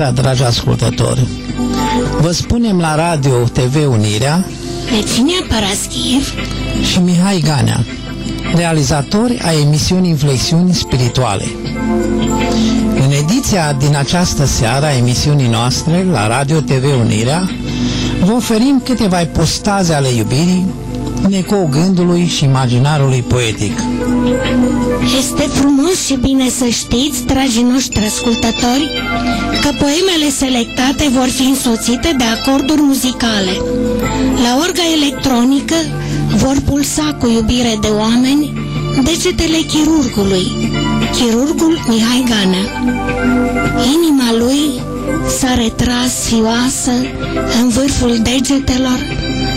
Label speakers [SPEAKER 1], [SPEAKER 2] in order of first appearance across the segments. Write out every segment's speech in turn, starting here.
[SPEAKER 1] Seara, dragi ascultători! Vă spunem la Radio TV Unirea
[SPEAKER 2] Virginia Paraschiev
[SPEAKER 1] și Mihai Ganea, realizatori a emisiunii Inflexiuni Spirituale. În ediția din această seară a emisiunii noastre la Radio TV Unirea, vă oferim câteva postaze ale iubirii, în ecou gândului și imaginarului poetic.
[SPEAKER 2] Este frumos și bine să știți, dragii noștri ascultători, că poemele selectate vor fi însoțite de acorduri muzicale. La orga electronică vor pulsa cu iubire de oameni degetele chirurgului, chirurgul Mihai Ganea. Inima lui s-a retras fioasă în vârful degetelor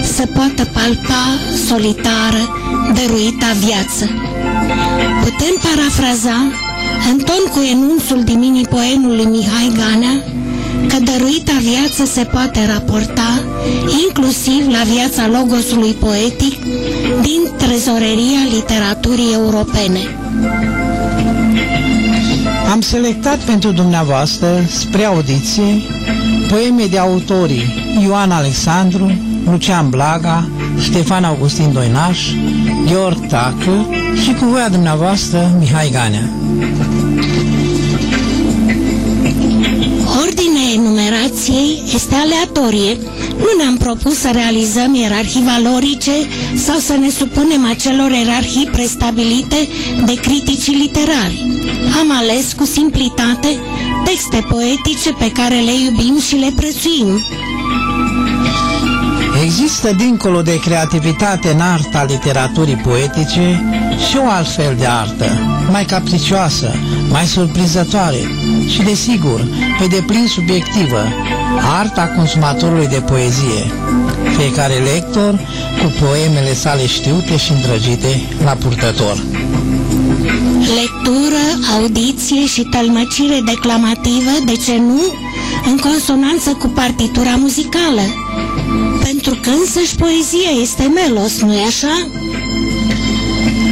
[SPEAKER 2] să poată palpa solitară dăruita viață. Putem parafraza în ton cu enunțul din mini-poemului Mihai Ganea că dăruita viață se poate raporta inclusiv la viața logosului poetic din trezoreria literaturii europene.
[SPEAKER 1] Am selectat pentru dumneavoastră, spre audiție, poeme de autorii Ioan Alexandru, Lucian Blaga, Ștefan Augustin Doinaș, Gheorg Tacă și cu voia dumneavoastră Mihai Ganea.
[SPEAKER 2] Ordinea enumerației este aleatorie. Nu ne-am propus să realizăm ierarhii valorice sau să ne supunem acelor ierarhii prestabilite de criticii literari. Am ales cu simplitate texte poetice pe care le iubim și le prețuim.
[SPEAKER 1] Există dincolo de creativitate în arta literaturii poetice și o altfel de artă, mai capricioasă, mai surprinzătoare și, desigur, pe deplin subiectivă, arta consumatorului de poezie. Fiecare lector cu poemele sale știute și îndrăgite la purtător.
[SPEAKER 2] Lectură, audiție și tălmăcire declamativă, de ce nu, în consonanță cu partitura muzicală. Pentru că însăși poezia este melos, nu-i așa?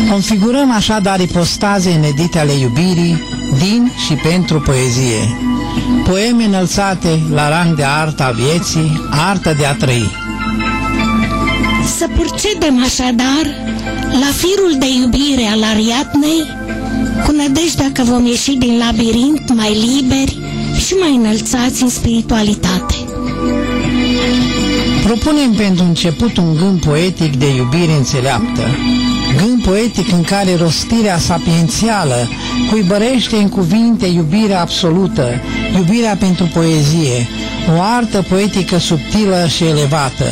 [SPEAKER 1] Configurăm așadar ipostaze inedite ale iubirii din și pentru poezie. Poeme înălțate la rang de arta a vieții, arta de a trăi.
[SPEAKER 2] Să procedem așadar la firul de iubire al Ariadnei, cu nădejdea că vom ieși din labirint mai liberi și mai înălțați în spiritualitate.
[SPEAKER 1] Propunem pentru început un gând poetic de iubire înțeleaptă, gând poetic în care rostirea sapiențială cuibărește în cuvinte iubirea absolută, iubirea pentru poezie, o artă poetică subtilă și elevată.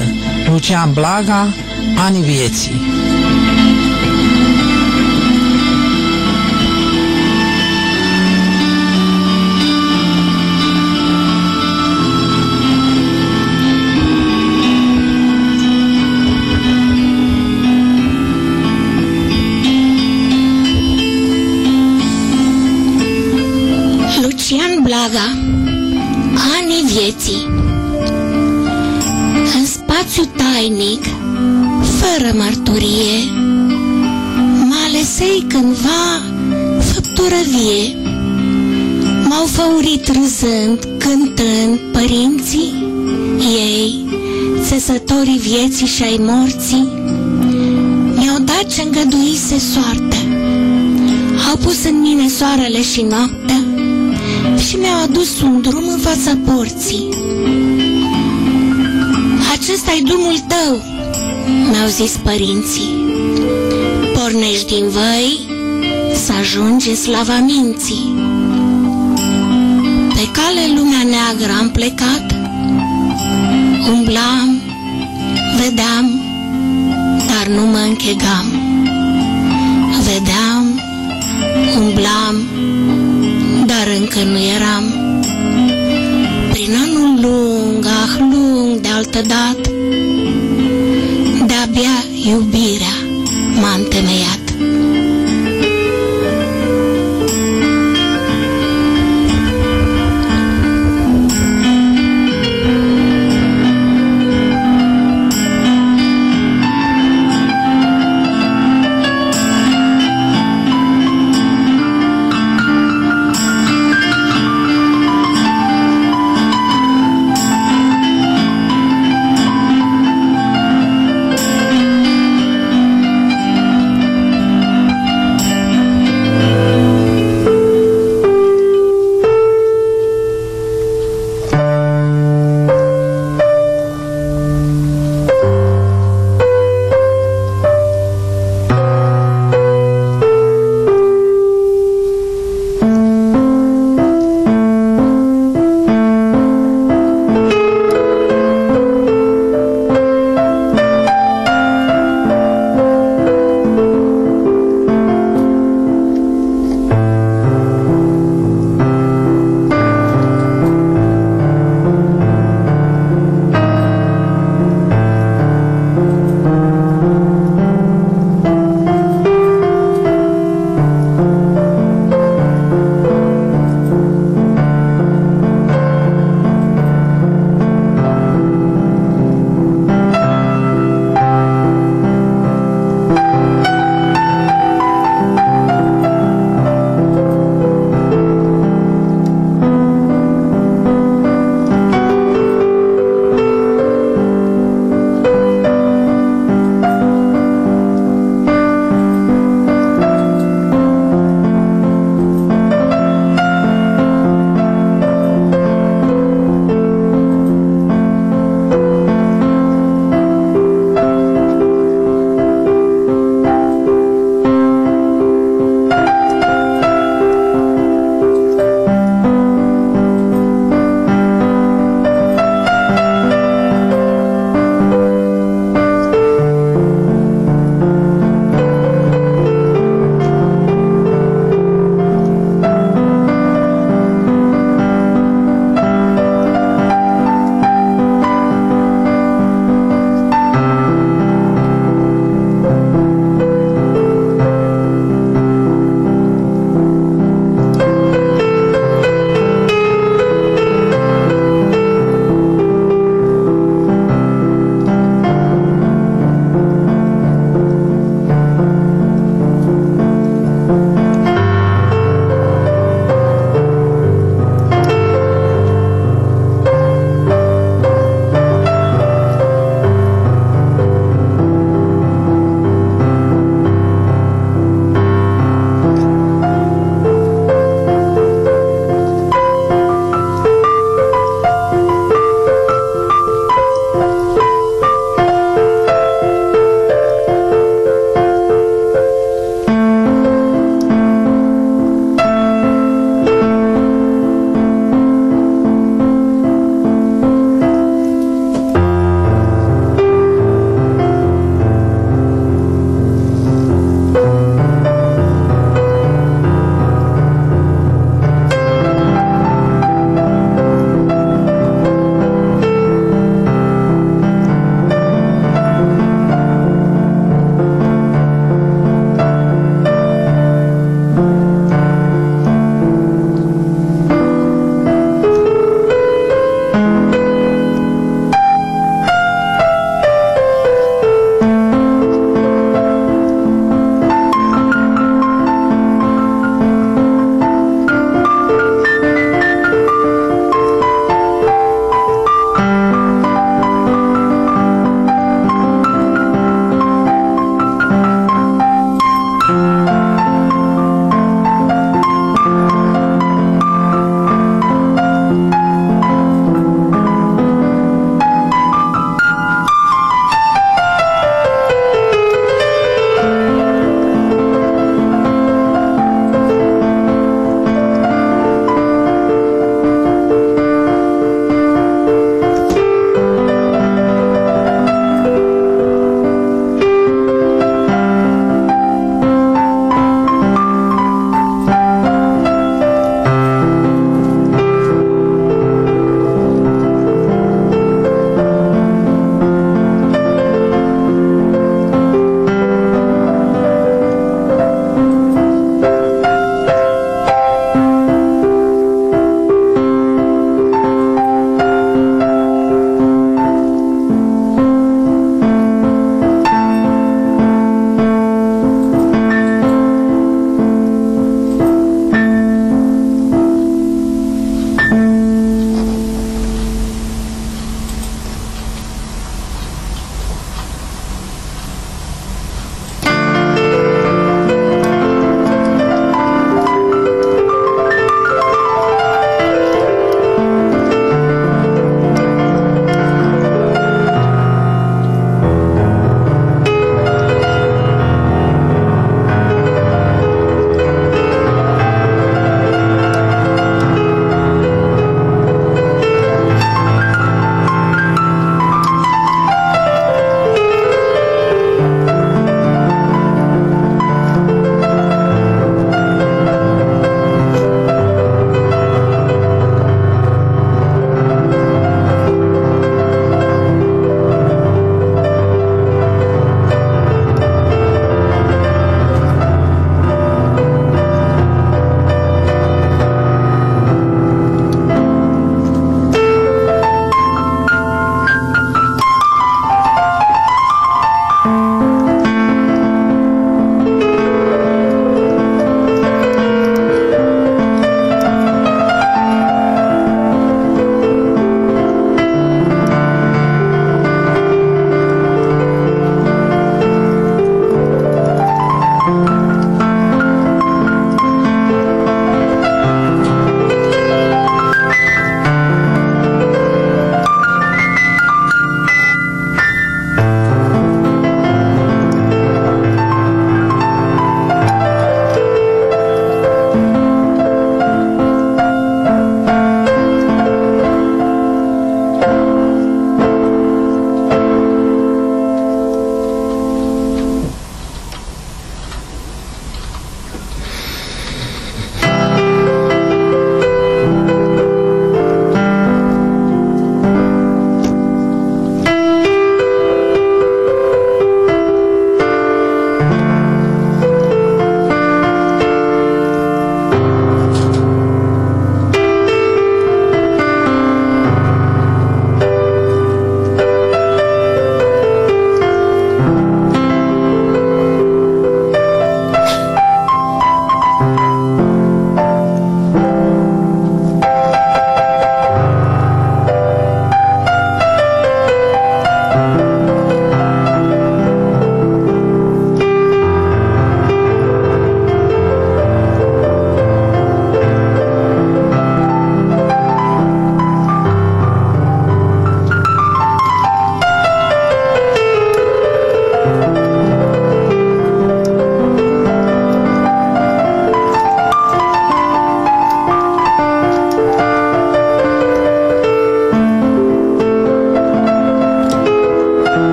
[SPEAKER 1] Lucian Blaga, Anii vieții.
[SPEAKER 2] Făurit râzând Cântând părinții Ei Țesătorii vieții și ai morții Mi-au dat ce îngăduise soarta Au pus în mine soarele și noaptea și mi-au adus un drum în fața porții. Acesta-i drumul tău, mi-au zis părinții. Pornești din văi să ajungi în slava minții. Pe cale lumea neagră am plecat, umblam, vedeam, dar nu mă închegam. Vedeam, umblam, dar încă nu eram. Prin anul lung, ah lung de altă dată, de-abia iubirea m-a întemeiat.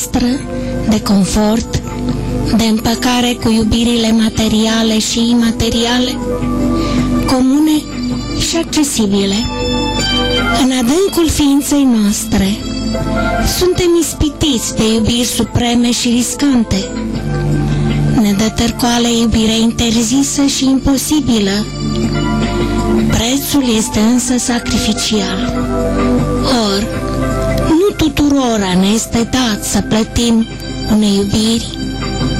[SPEAKER 2] Noastră de confort, de împăcare cu iubirile materiale și imateriale, comune și accesibile. În adâncul ființei noastre, suntem ispitiți de iubiri supreme și riscante. Ne dă târcoale iubire interzisă și imposibilă. Prețul este însă sacrificial. Or, nu tuturora ne este dat să plătim unei iubiri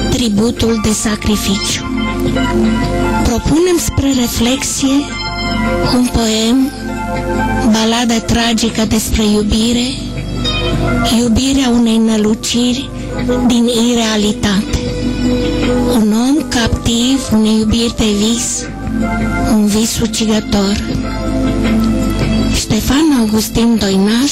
[SPEAKER 2] tributul de sacrificiu. Propunem spre reflexie un poem, baladă tragică despre iubire, iubirea unei năluciri din irealitate. Un om captiv unei iubiri de vis, un vis ucigător. Ștefan Augustin Doinaș,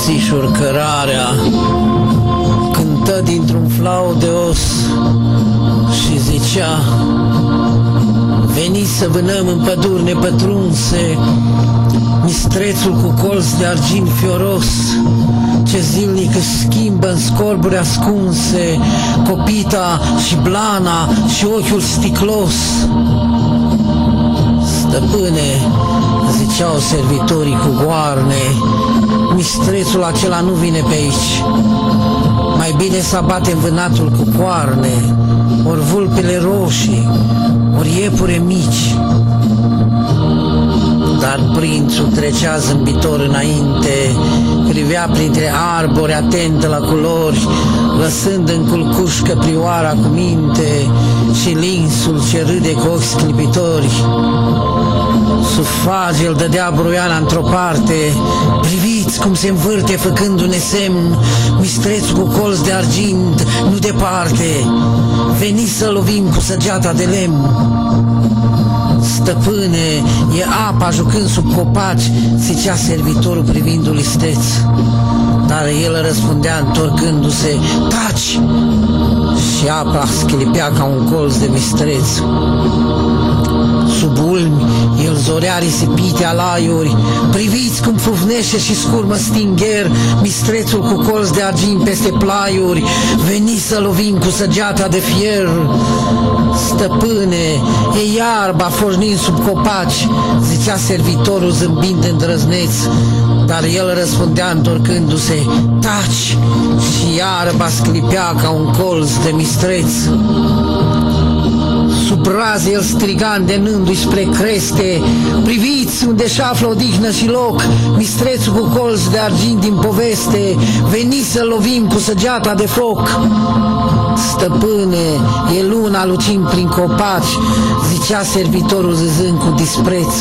[SPEAKER 1] greu prin hățișuri cărarea, cântă dintr-un flau de os și zicea, Veniți să vânăm în păduri nepătrunse, mistrețul cu colț de argint fioros, ce zilnic își schimbă în scorburi ascunse, copita și blana și ochiul sticlos. Stăpâne, ziceau servitorii cu goarne, mistrețul acela nu vine pe aici. Mai bine să abatem vânatul cu coarne, ori vulpele roșii, ori iepure mici. Dar prințul trecea zâmbitor înainte, privea printre arbori atent la culori, lăsând în culcuș căprioara cu minte și linsul ce râde cu ochi sclipitori. Sufage îl dădea broiana într-o parte, priviți cum se învârte făcându-ne semn, mistrețul cu colț de argint, nu departe, veniți să lovim cu săgeata de lemn. Stăpâne, e apa jucând sub copaci, zicea servitorul privindu-l isteț. Dar el răspundea întorcându-se, taci! Și apa sclipea ca un colț de mistreț. Sub ulmi, el zorea risipite alaiuri, priviți cum fufnește și scurmă stingher, mistrețul cu colț de argint peste plaiuri, veni să lovim cu săgeata de fier. Stăpâne, e iarba fornind sub copaci, zicea servitorul zâmbind îndrăzneț, dar el răspundea întorcându-se, taci, și iarba sclipea ca un colț de mistreț. Sub raze el striga îndemnându-i spre creste, priviți unde și șaflă odihnă și loc, mistrețul cu colț de argint din poveste, veniți să lovim cu săgeata de foc. Stăpâne, e luna lucind prin copaci, zicea servitorul zâzând cu dispreț,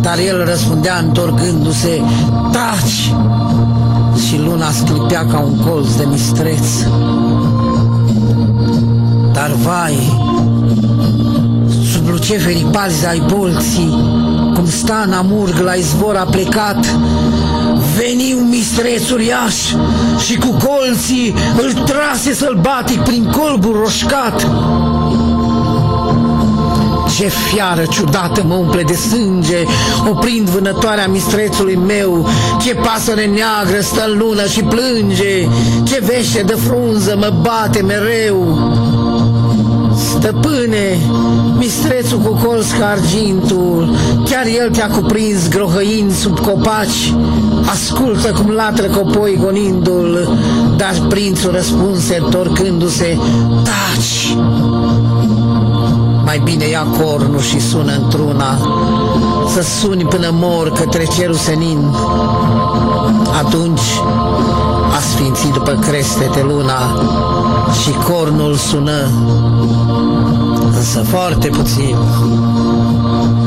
[SPEAKER 1] dar el răspundea întorcându-se, taci! Și luna sclipea ca un colț de mistreț. Dar vai, sub luceferii palzi ai bolții, cum sta în amurg la izvor a plecat, veni un mistreț uriaș și cu colții îl trase sălbatic prin colbul roșcat. Ce fiară ciudată mă umple de sânge, oprind vânătoarea mistrețului meu, ce pasăre neagră stă în lună și plânge, ce vește de frunză mă bate mereu. Stăpâne, mistrețul cu colț ca argintul, chiar el te-a cuprins grohăind sub copaci, ascultă cum latră copoi gonindu-l, dar prințul răspunse întorcându-se, taci! Mai bine ia cornul și sună într-una, să suni până mor către cerul senin. Atunci a sfințit după crestete luna și cornul sună, forte e positivo.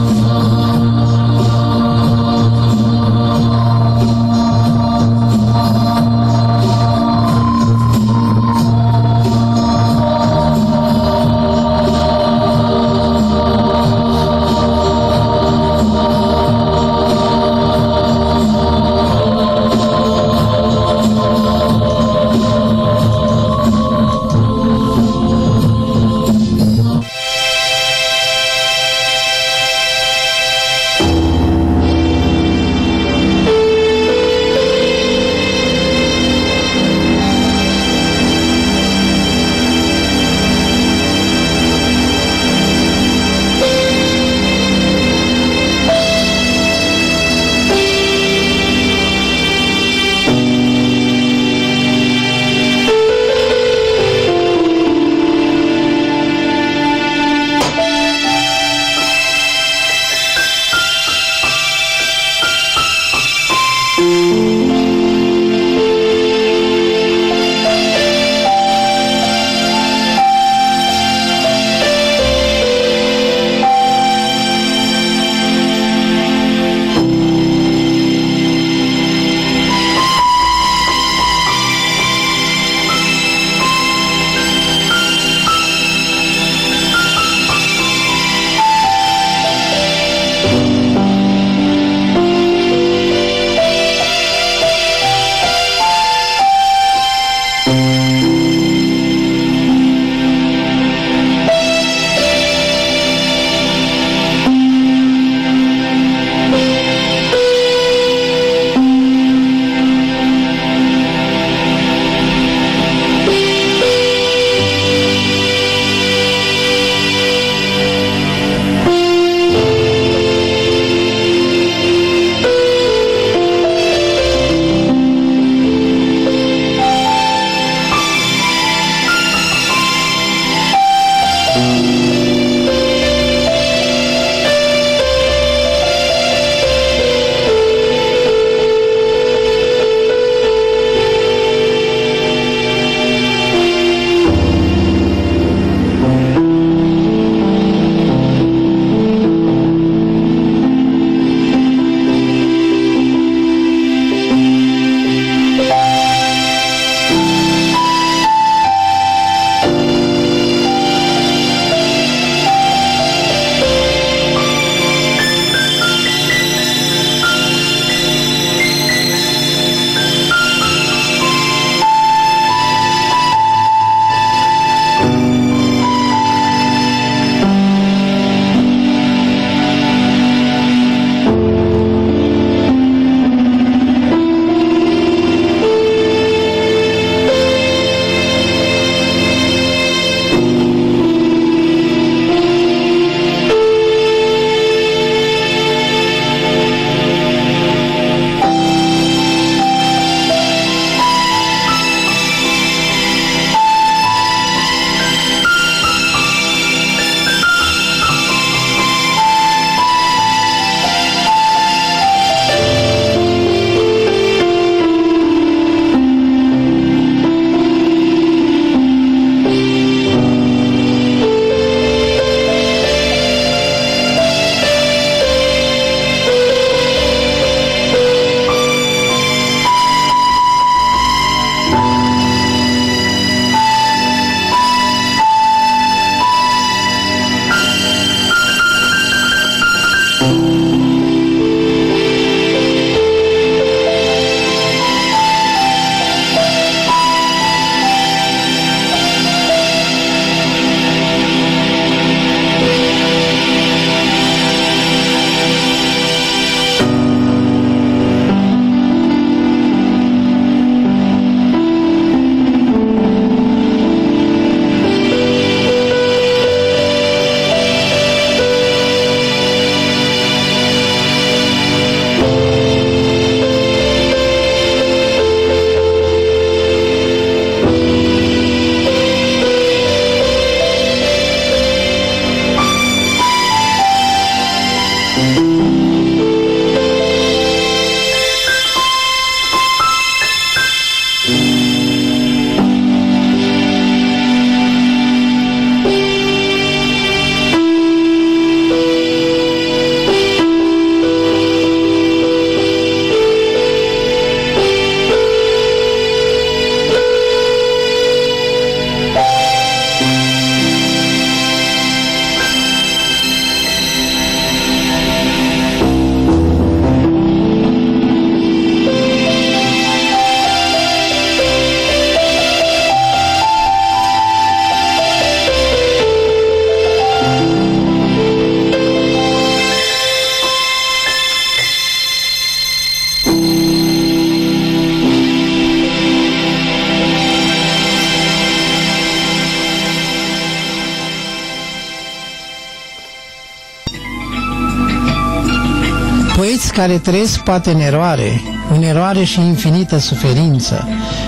[SPEAKER 1] Trăiesc poate în eroare, în eroare și infinită suferință,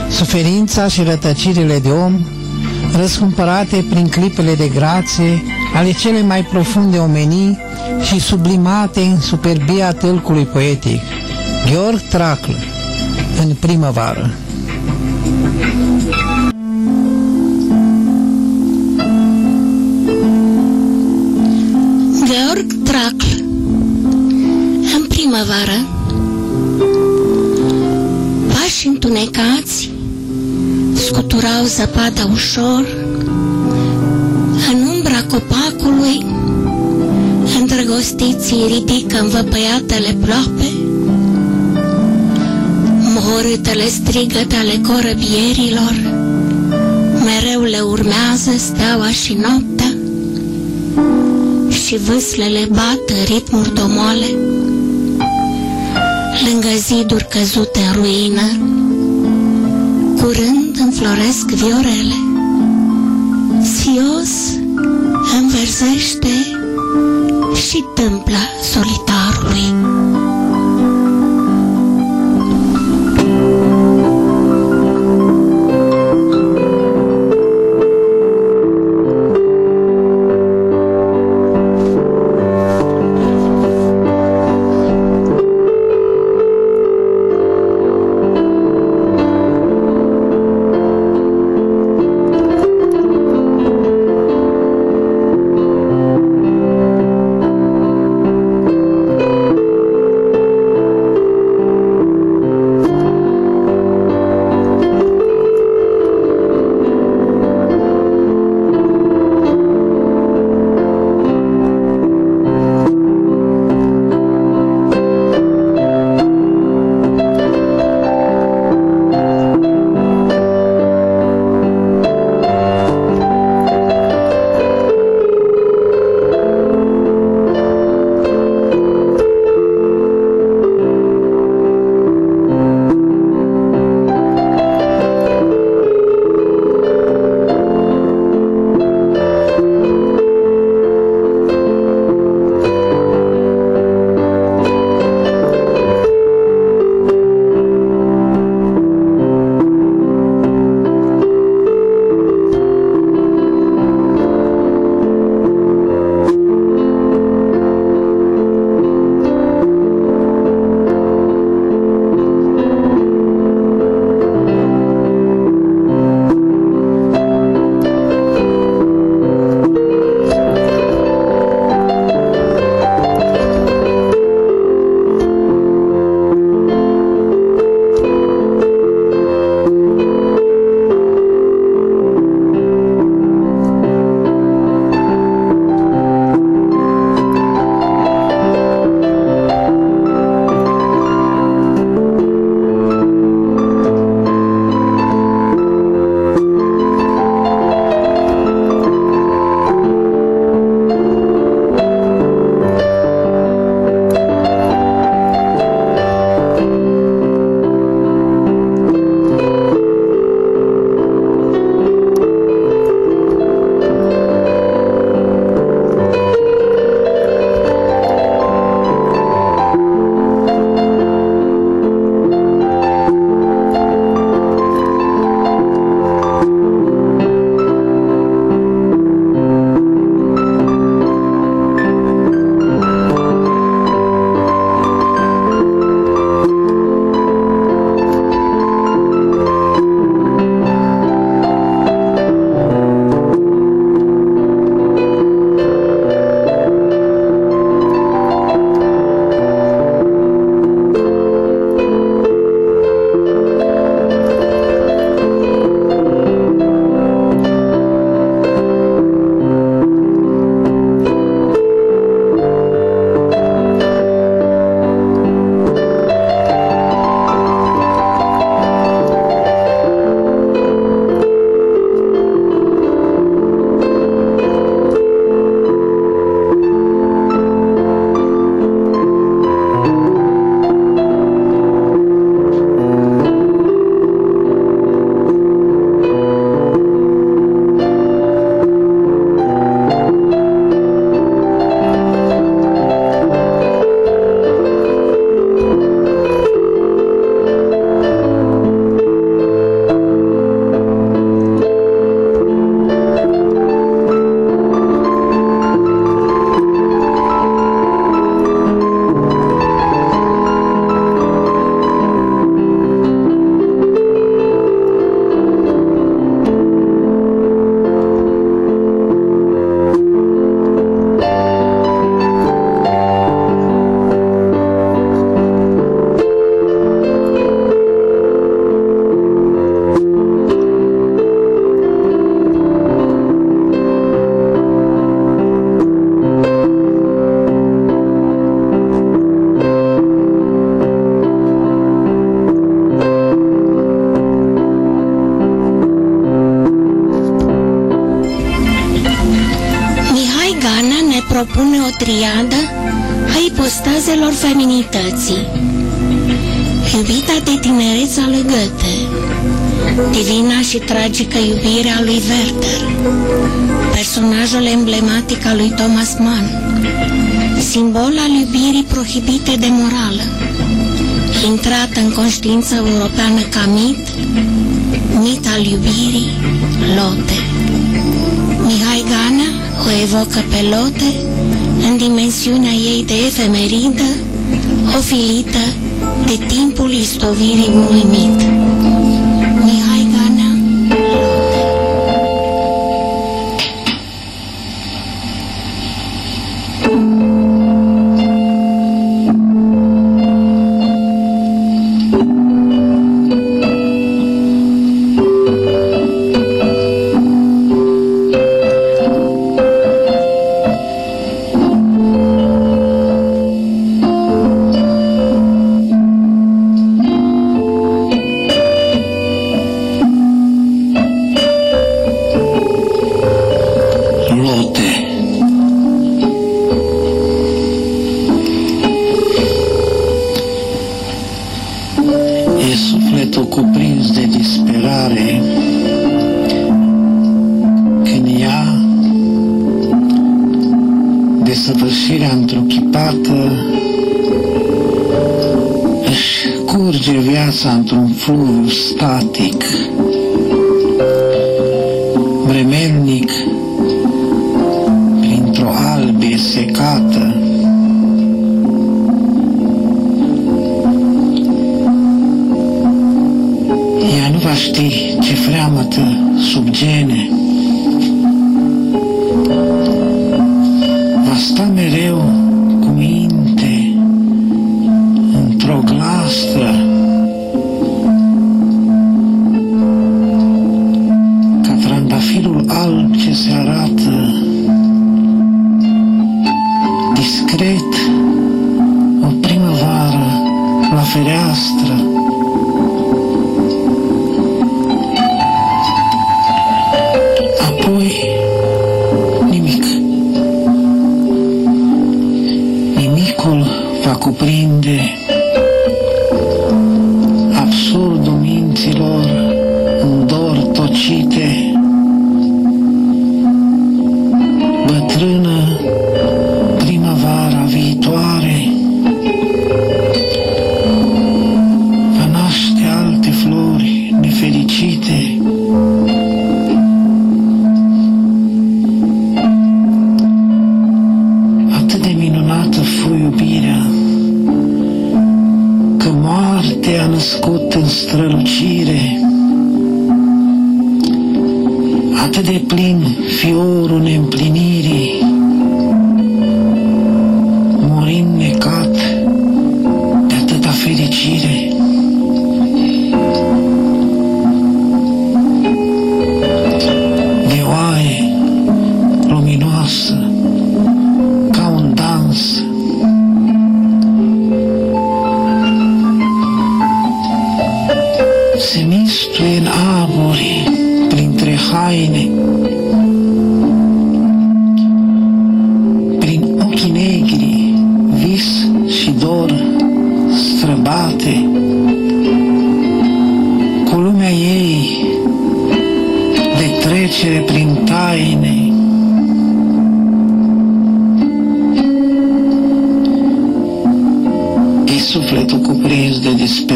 [SPEAKER 1] suferința și rătăcirile de om, răscumpărate prin clipele de grație ale cele mai profunde omenii și sublimate în superbia tâlcului poetic. Gheorg Tracl, în primăvară.
[SPEAKER 2] Georg Tracl În primăvară Pași întunecați Scuturau zăpada ușor În umbra copacului Îndrăgostiții ridică învăpăiatele ploape Mohorâtele strigăte ale corăbierilor Mereu le urmează steaua și noaptea și vâslele bat în ritmuri domoale. Lângă ziduri căzute în ruină, curând înfloresc viorele. Sios înverzește și tâmpla solitarului. divina și tragică iubire a lui Werther, personajul emblematic al lui Thomas Mann, simbol al iubirii prohibite de morală, intrat în conștiința europeană ca mit, mit al iubirii, Lote. Mihai Gana o evocă pe Lote în dimensiunea ei de efemeridă, ofilită de timpul istovirii mulimit. mit.
[SPEAKER 1] Mm.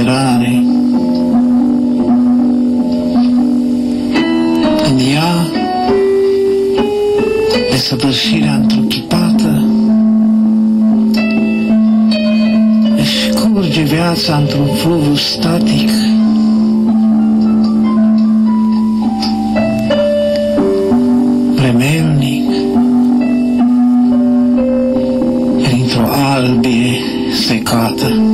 [SPEAKER 1] disperare. În ea, desăvârșirea întruchipată, își curge viața într-un fluviu static, vremelnic, printr-o albie secată.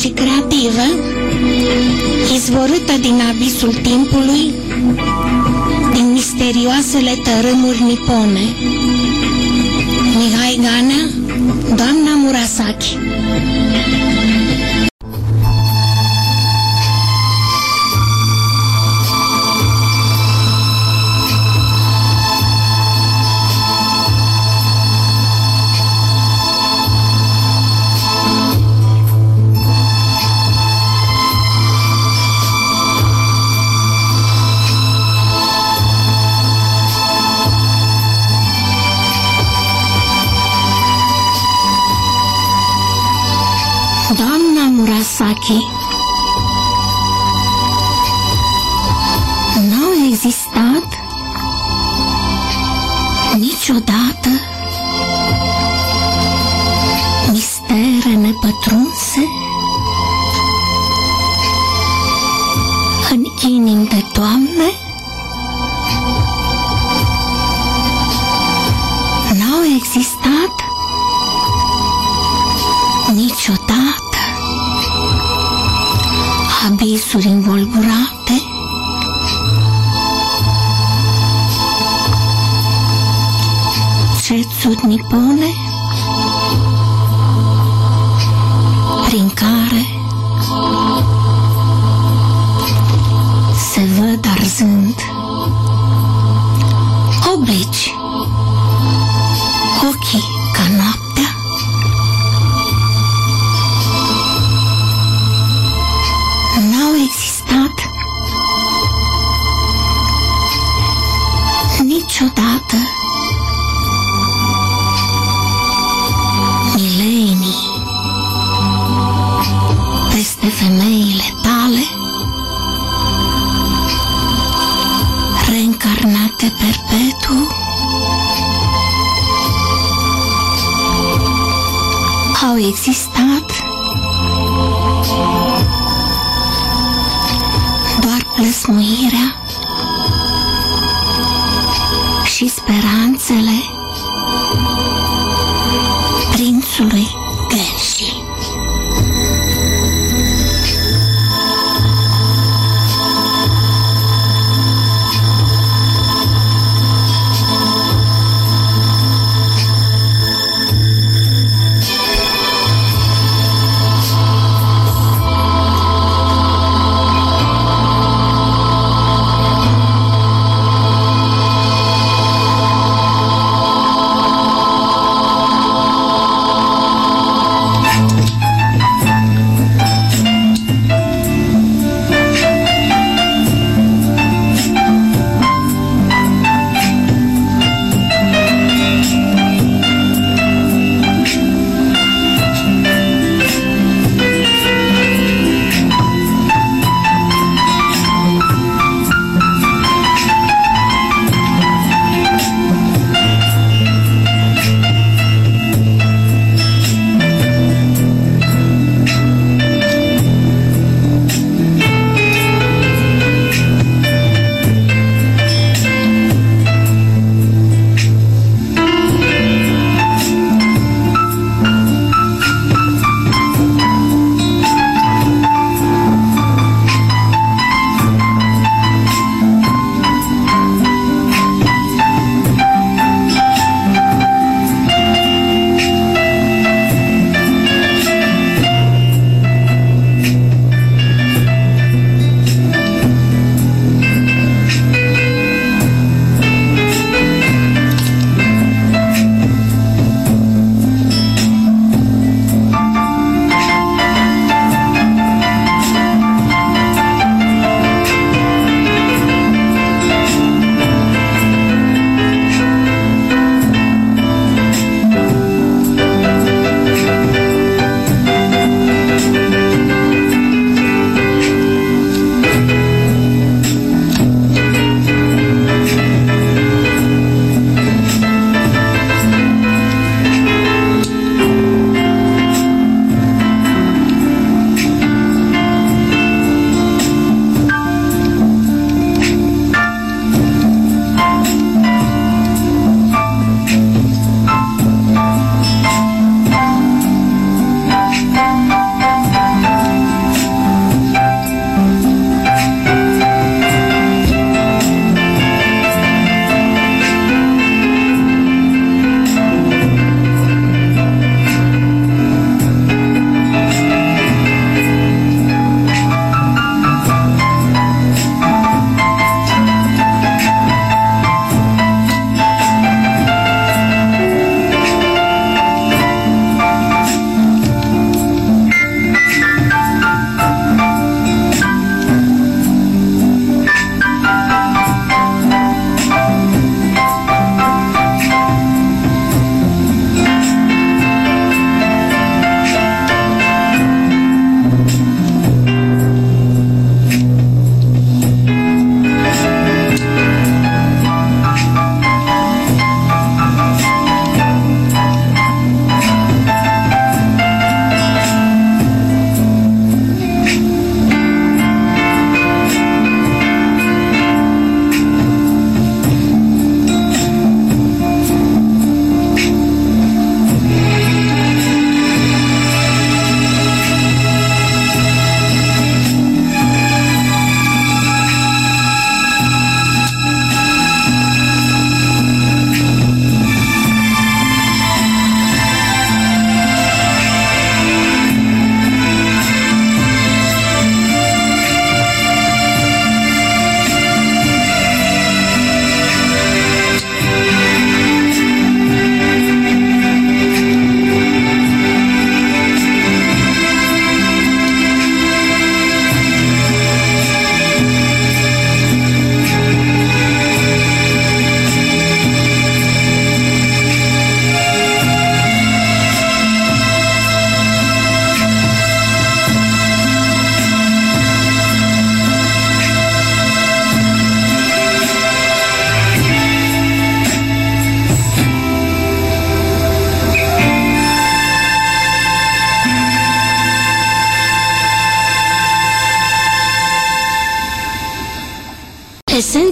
[SPEAKER 2] Și creativă, izvorâtă din abisul timpului, din misterioasele tărâmuri nipone. Mihai Ganea, Doamna Murasaki Murasaki N-au existat niciodată mistere nepătrunse în inim de toamne? su lenguaje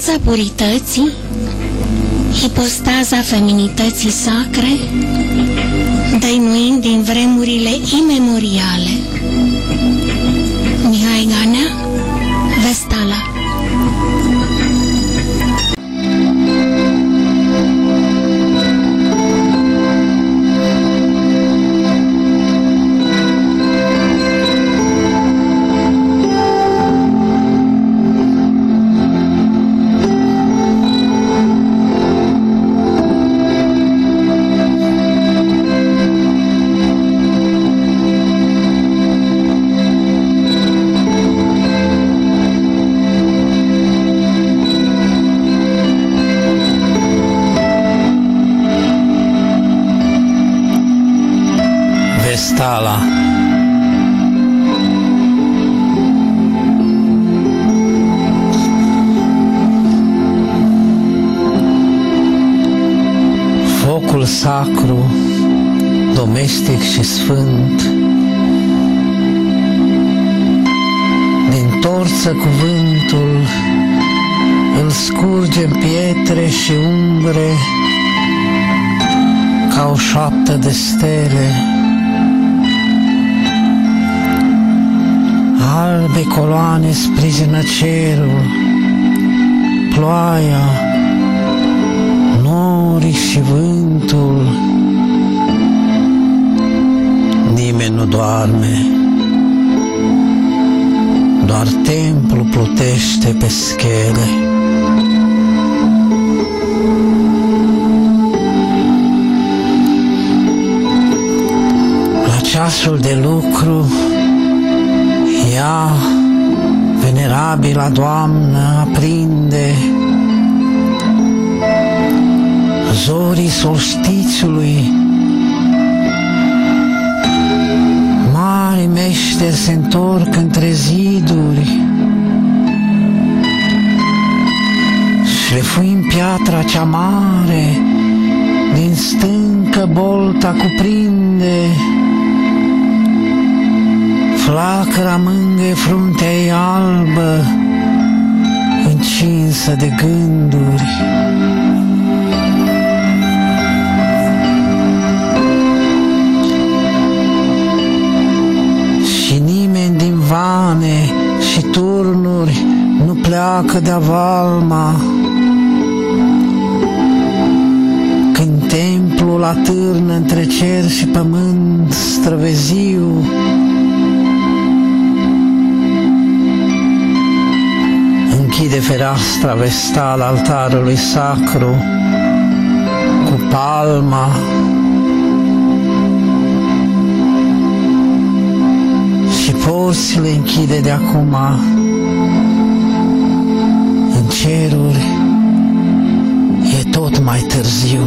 [SPEAKER 2] Esența purității, ipostaza feminității sacre, dăinuind din vremurile imemoriale.
[SPEAKER 1] Sacru, domestic și sfânt, din torță cuvântul îl scurge în pietre și umbre ca o șoaptă de stele. Albe coloane sprijină cerul, ploaia, norii și vântul. Nimeni nu doarme, doar templu plutește pe schele. La ceasul de lucru, ea, venerabila doamnă, aprinde zorii solstițiului. Mari meșteri se întorc între ziduri și lefuind piatra cea mare, din stâncă bolta cuprinde. Flacăra mângâie fruntea ei albă, încinsă de gânduri. Nimeni din vane și turnuri nu pleacă de valma. Când templul atârnă între cer și pământ străveziu, închide fereastra vestală altarului sacru cu palma porțile închide de acum în ceruri e tot mai târziu.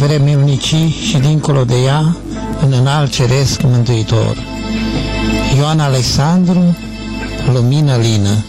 [SPEAKER 2] vremnici și dincolo de ea, în înalt ceresc mântuitor. Ioan Alexandru, lumină lină.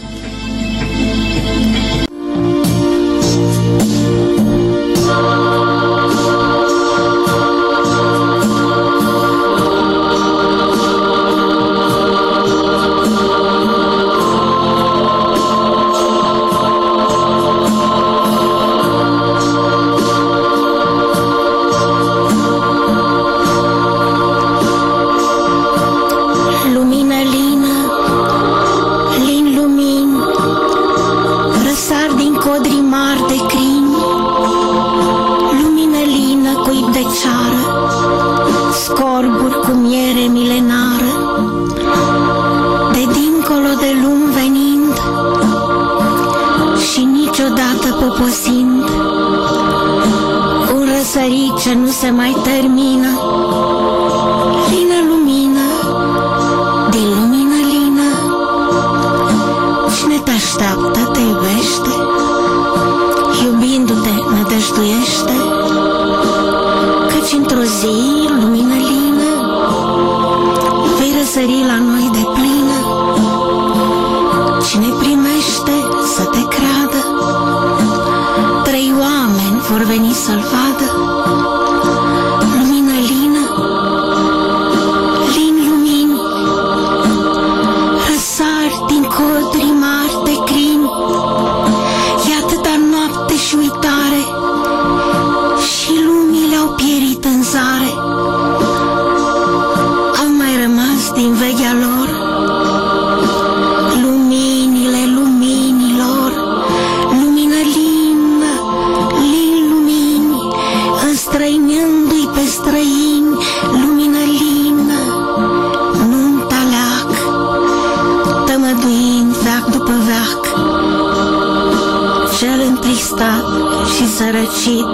[SPEAKER 3] îndepărtat și sărăcit,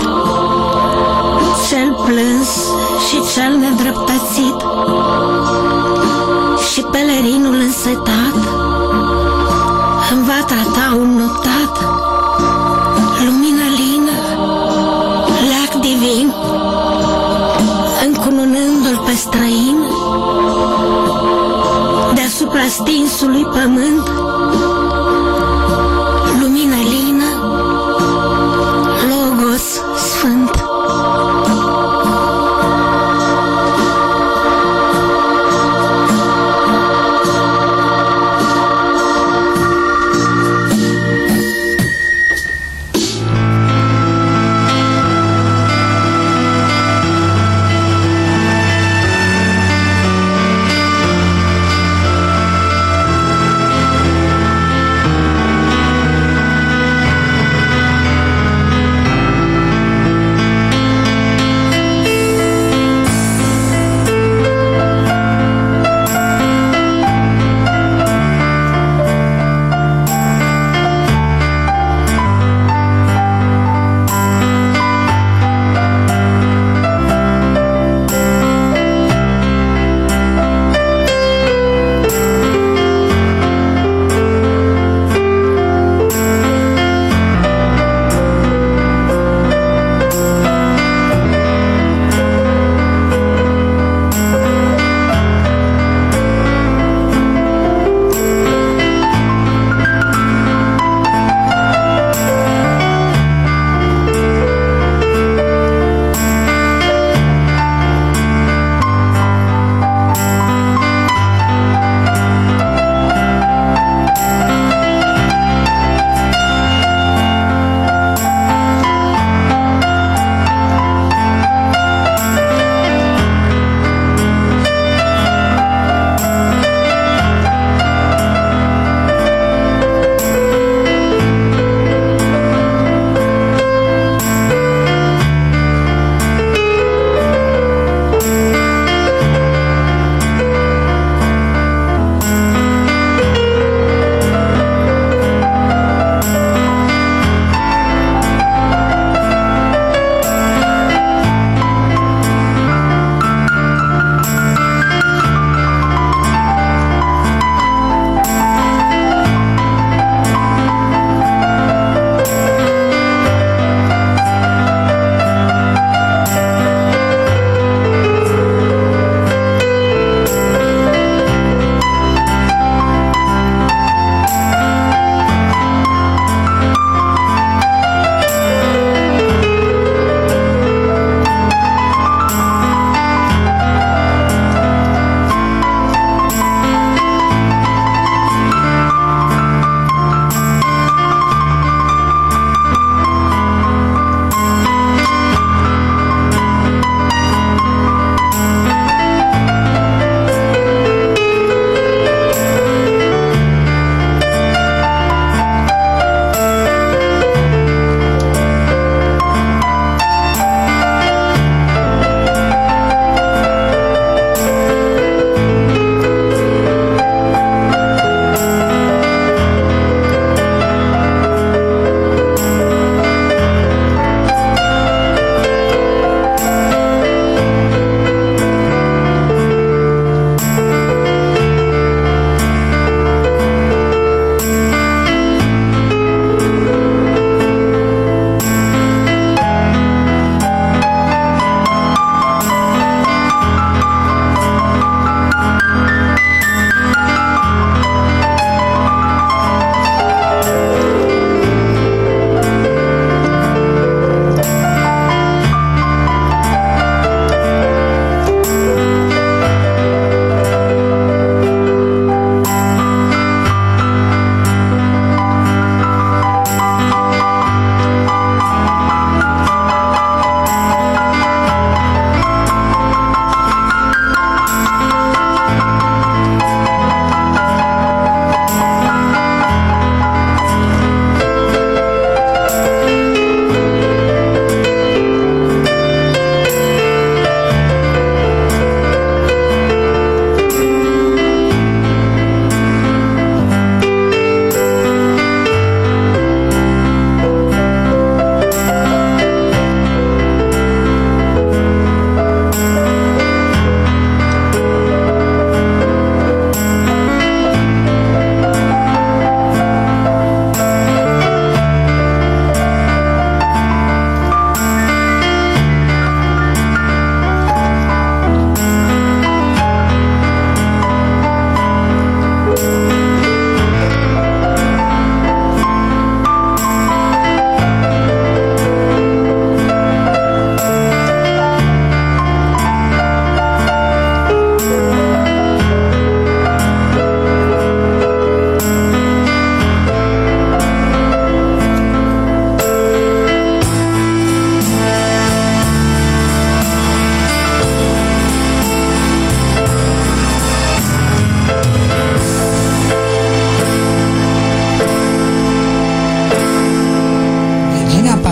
[SPEAKER 3] cel plâns și cel nedreptățit, și pelerinul însetat. Îmi va trata un noptat, lumină lină, leac divin, încununându-l pe străin, deasupra stinsului pământ,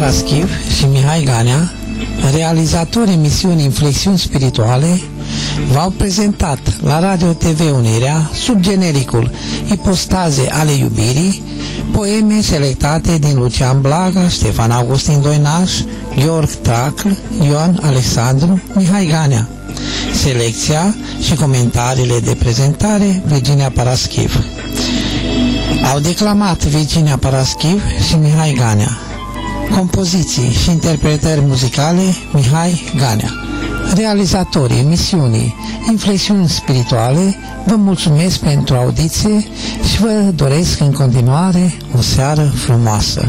[SPEAKER 1] Paraschiv și Mihai Ganea, realizatori emisiunii Inflexiuni Spirituale, v-au prezentat la Radio TV Unirea, sub genericul Ipostaze ale iubirii, poeme selectate din Lucian Blaga, Ștefan Augustin Doinaș, Gheorg Tracl, Ioan Alexandru, Mihai Ganea. Selecția și comentariile de prezentare Virginia Paraschiv. Au declamat Virginia Paraschiv și Mihai Ganea. Compoziții și interpretări muzicale Mihai Ganea. Realizatorii emisiunii Inflexiuni Spirituale vă mulțumesc pentru audiție și vă doresc în continuare o seară frumoasă.